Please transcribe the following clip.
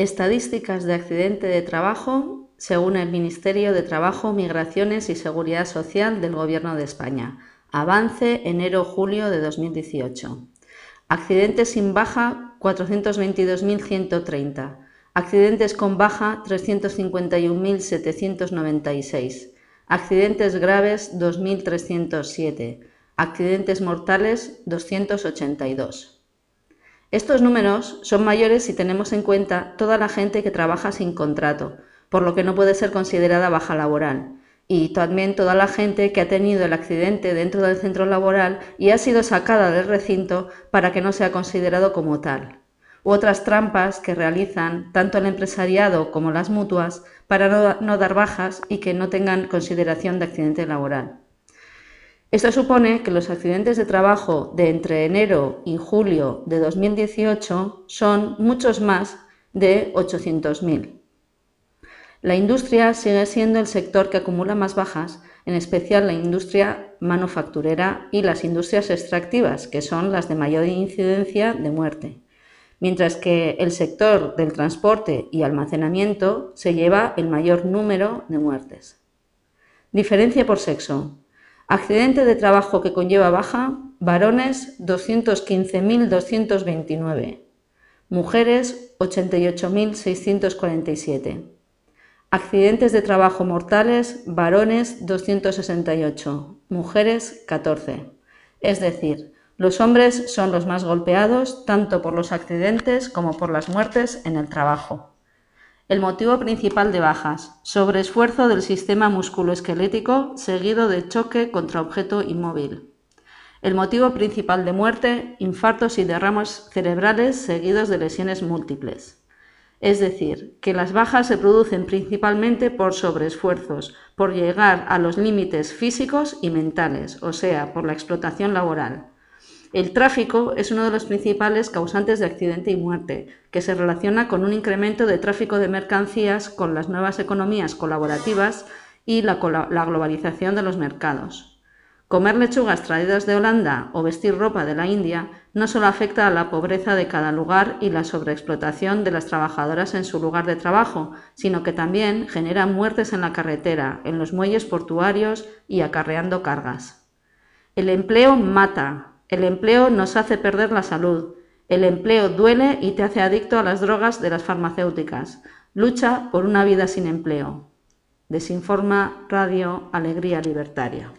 Estadísticas de accidente de trabajo según el Ministerio de Trabajo, Migraciones y Seguridad Social del Gobierno de España. Avance enero-julio de 2018. Accidentes sin baja 422.130. Accidentes con baja 351.796. Accidentes graves 2.307. Accidentes mortales 282. Estos números son mayores si tenemos en cuenta toda la gente que trabaja sin contrato, por lo que no puede ser considerada baja laboral, y también toda la gente que ha tenido el accidente dentro del centro laboral y ha sido sacada del recinto para que no sea considerado como tal, u otras trampas que realizan tanto el empresariado como las mutuas para no, no dar bajas y que no tengan consideración de accidente laboral. Esto supone que los accidentes de trabajo de entre enero y julio de 2018 son muchos más de 800.000. La industria sigue siendo el sector que acumula más bajas, en especial la industria manufacturera y las industrias extractivas, que son las de mayor incidencia de muerte, mientras que el sector del transporte y almacenamiento se lleva el mayor número de muertes. Diferencia por sexo. Accidente de trabajo que conlleva baja, varones 215.229, mujeres 88.647. Accidentes de trabajo mortales, varones 268, mujeres 14. Es decir, los hombres son los más golpeados tanto por los accidentes como por las muertes en el trabajo. El motivo principal de bajas, sobreesfuerzo del sistema musculoesquelético seguido de choque contra objeto inmóvil. El motivo principal de muerte, infartos y derramas cerebrales seguidos de lesiones múltiples. Es decir, que las bajas se producen principalmente por sobreesfuerzos, por llegar a los límites físicos y mentales, o sea, por la explotación laboral. El tráfico es uno de los principales causantes de accidente y muerte, que se relaciona con un incremento de tráfico de mercancías con las nuevas economías colaborativas y la, globalización de los mercados. Comer lechugas traídas de Holanda o vestir ropa de la India no solo afecta a la pobreza de cada lugar y la sobreexplotación de las trabajadoras en su lugar de trabajo, sino que también genera muertes en la carretera, en los muelles portuarios y acarreando cargas. El empleo mata, el empleo nos hace perder la salud. El empleo duele y te hace adicto a las drogas de las farmacéuticas. Lucha por una vida sin empleo. Desinforma Radio Alegría Libertaria.